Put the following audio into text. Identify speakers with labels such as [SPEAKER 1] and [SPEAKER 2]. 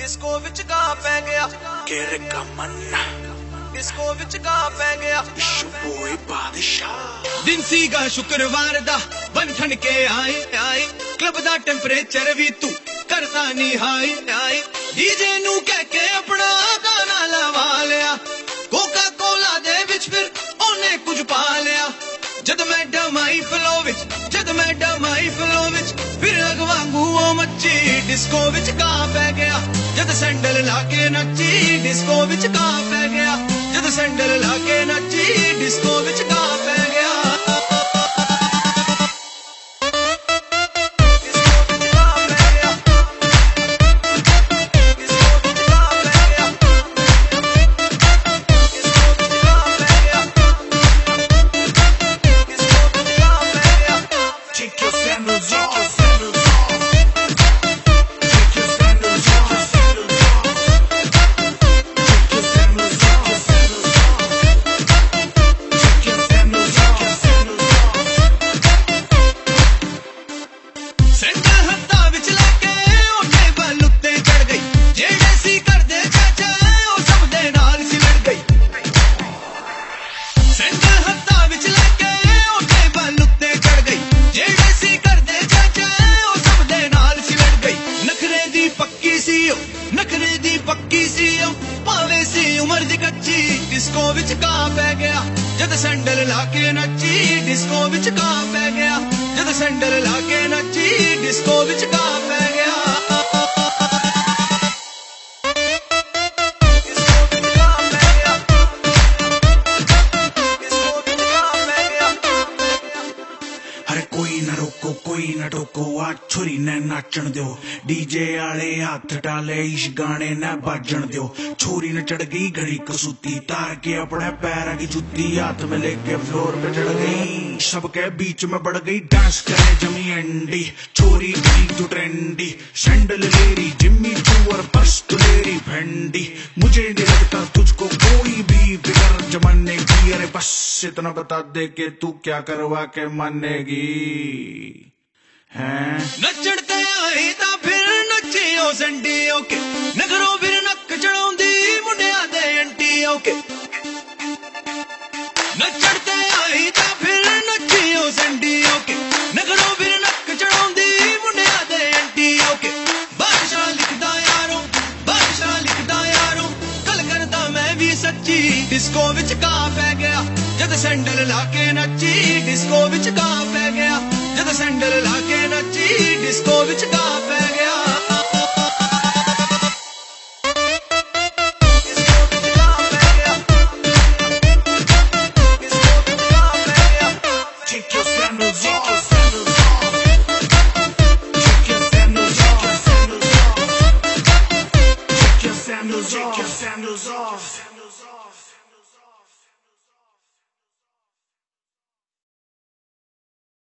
[SPEAKER 1] Disco ਵਿੱਚ ਗਾ ਪੈ ਗਿਆ।
[SPEAKER 2] ਕਿਰ ਕਮੰਨਾ
[SPEAKER 1] ਡਿਸਕੋ ਵਿੱਚ ਗਾ ਪੈ ਗਿਆ।
[SPEAKER 2] ਸ਼ੁਬੋਏ ਬਾਦਸ਼ਾਹ।
[SPEAKER 3] ਦਿਨ ਸੀਗਾ ਸ਼ੁੱਕਰਵਾਰ ਦਾ ਬਨ ਠਣ ਕੇ ਆਏ ਆਏ। ਕਲੱਬ ਦਾ ਟੈਂਪਰੇਚਰ ਵੀ ਤੂੰ ਕਰਦਾ ਨਹੀਂ ਹਾਈ ਹਾਈ ਡੀਜੇ ਨੂੰ ਕਹਿ ਕੇ ਆਪਣਾ ਗਾਣਾ ਲਵਾ ਲਿਆ। ਕੋਕਾ ਕੋਲਾ ਦੇ ਵਿੱਚ ਫਿਰ ਉਹਨੇ ਕੁਝ ਪਾ ਲਿਆ। ਜਦ ਮੈਂ ਡਮਾਈ ਫਲੋ ਵਿੱਚ ਜਦ ਮੈਂ ਡਮਾਈ ਫਲੋ ਵਿੱਚ ਡਿਸਕੋ ਵਿੱਚ ਗਾ ਪੈ ਗਿਆ। ਜਦ ਸੈਂਡਲ ਲਾ ਕੇ ਨੱਚੀ, ਡਿਸਕੋ ਵਿੱਚ ਗਾ ਪੈ ਗਿਆ। ਜਦ ਸੈਂਡਲ ਲਾ ਕੇ ਨੱਚੀ, ਡਿਸਕੋ ਵਿੱਚ ਗਾ ਪੈ ਨਖਰੇ ਦੀ ਪੱਕੀ ਸੀ ਉਹ, ਨਖਰੇ ਦੀ ਪੱਕੀ ਸੀ ਉਹ, ਭਾਵੇਂ ਸੀ ਉਮਰ ਦੀ ਕੱਚੀ ਡਿਸਕੋ ਵਿੱਚ ਕਾਂ ਪੈ ਗਿਆ। ਜਦ ਸੈਂਡਲ ਲਾ ਕੇ ਨੱਚੀ ਡਿਸਕੋ ਵਿੱਚ ਕਾਂ ਪੈ ਗਿਆ। ਜਦ ਸੈਂਡਲ ਲਾ ਕੇ ਨੱਚੀ ਡਿਸਕੋ ਵਿੱਚ ਕਾਂ
[SPEAKER 2] ਕੋਈ ਨਾ ਰੋਕੋ ਕੋਈ ਨਾ ਟੋਕੋ ਆ ਛੁਰੀ ਨੇ ਨਾਚਣ ਦਿਓ ਡੀਜੇ ਵਾਲੇ ਹੱਥ ਡਾਲੇ ਇਸ ਗਾਣੇ ਨਾ ਬਾਜਣ ਦਿਓ ਛੋਰੀ ਨੇ ਚੜ ਗਈ ਘੜੀ ਕਸੂਤੀ ਤਾਰ के अपने पैर की जूती हाथ में लेके फ्लोर पे चढ़ गई सबके बीच में बढ़ गई डांस करे जमी एंडी छोरी गई तो ट्रेंडी सैंडल लेरी जिम्मी चू और पर्स तो लेरी भेंडी मुझे बस इतना बता दे के तू क्या करवा के मानेगी। हैं?
[SPEAKER 3] नचण आई तो फिर नचियो संडी ओके नगरों फिर नक चढ़ाउंदी मुंडिया दे एंटी ओके नचण आई तो फिर नचियो संडी ओके नगरों फिर नक चढ़ाउंदी मुंडिया दे एंटी ओके बारिशां लिखदा यारो, बादशाह लिखदा यारो। कल करदा मैं भी सच्ची, डिस्को विच का पै गया। ਜਦ ਸੈਂਡਲ ਲਾ ਕੇ ਨੱਚੀ ਡਿਸਕੋ ਵਿੱਚ ਕਾ ਪੈ ਗਿਆ ਜਦ ਸੈਂਡਲ ਲਾ ਕੇ ਨੱਚੀ ਡਿਸਕੋ ਵਿੱਚ ਕਾ ਪੈ ਗਿਆ
[SPEAKER 1] ਡਿਸਕੋ ਵਿੱਚ ਗਾ ਪੈ ਗਿਆ ਡਿਸਕੋ ਵਿੱਚ ਗਾ ਪੈ ਗਿਆ
[SPEAKER 2] Take your sandals off. Take your sandals off. Take your sandals off. Take your sandals off.